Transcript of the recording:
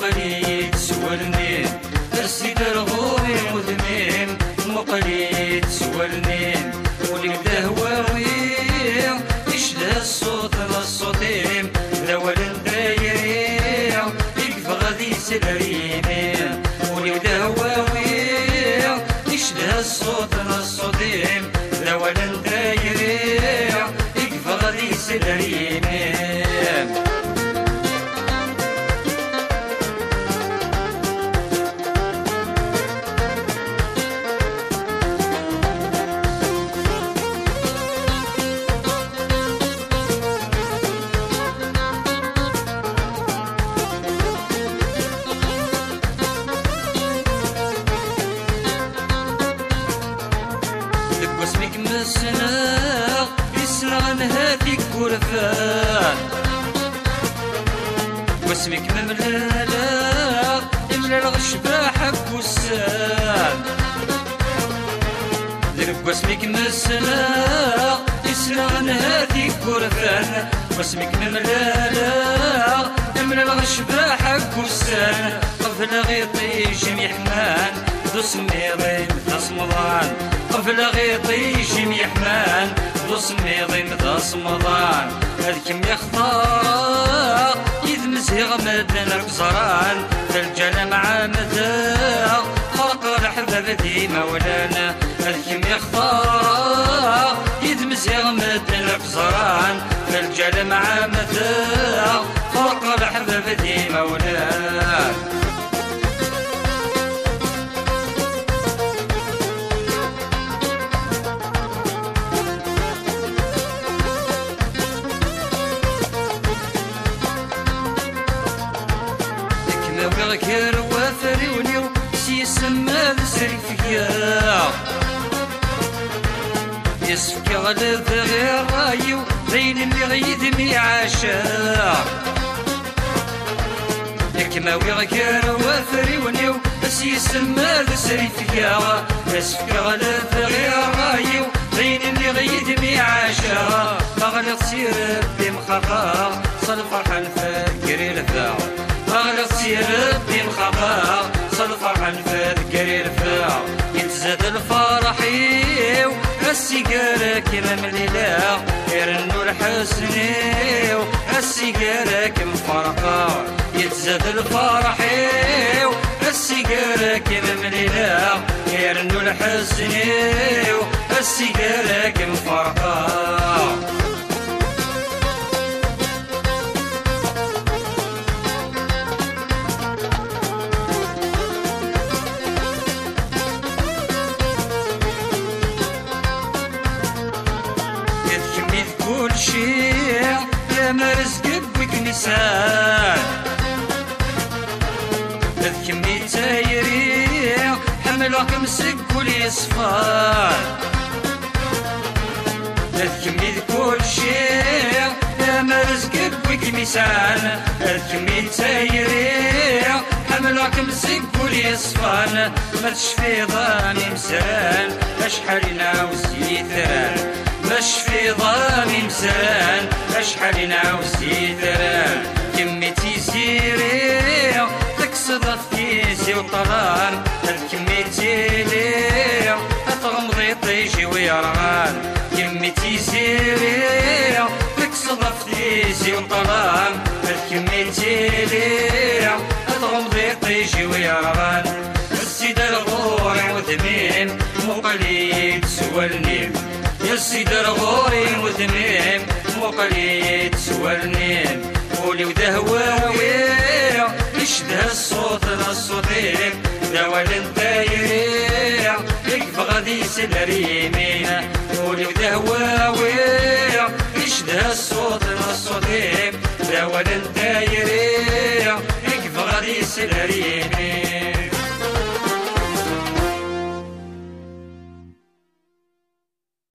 مقليد سوالنين السيد الغوري مثميم مقليد سوالنين ولي دهواوي يشده الصوت للصوتيم ذوال دايرين. يقف غادي سلريمين ولي دهواوي يشده الصوت دايرين. يقف غادي غرفان واسمك مملالا املا الغشباح بوسان دق واسمك مسنا يسرع هذيك غرفان واسمك مملالا املا الغشباح بوسان قبل غيطي جميع حمان ذو سميضين تصمضان قبل غيطي جميع حمان سميضين تصمضان هذكم يختار إذ مزيغ مدن القزران الجنة مع مدى فرق الحباب ديما ولانا. هذكم يختار إذ مزيغ مدن القزران الجنة مع مدى فرق الحباب ديما ولانا. بغير وافري ونيو سي سما بسري فيا يسفك على غير رايو بين اللي غيدمي عاشا. كما بغير وافري ونيو سي سما بسري فيا يسفك على غير رايو بين اللي غيدمي عاشا. مغلق سير بمخافا صل بمخافا صل فرحان فكري الفاع يتزاد الفرح يو السيجارة كما من الليلة يرنو الحسنيو السيجارة كم فرقا يتزاد الفرح يو السيجارة كما من الليلة يرنو الحسنيو السيجارة لما رزق بك نسان تذكمي تايري حملك مسك كل يصفان تذكمي كل شيء لما رزق بك نسان تذكمي تايري حملك مسك كل يصفان ما تشفي ظاني مسان أشحال ناوس يثران مش في ظالم مسان اشحال نعوس يثران كميتي سيري تكسد فتيسي وطلان. الكميتي لي اتغمضي طيجي ويرغان كميتي سيري تكسد فتيسي وطلان. الكميتي لي اتغمضي طيجي ويرغان السيد الغوري وثمين مقليد سوالني يا سيد الغوري وثمين مقليد سوالني قولي ودهواوي يشده الصوت للصوتين دوال دايرين يقف غادي سلريمين قولي ودهواوي يشده الصوت للصوتين دوال دايرين يقف غادي سلريمين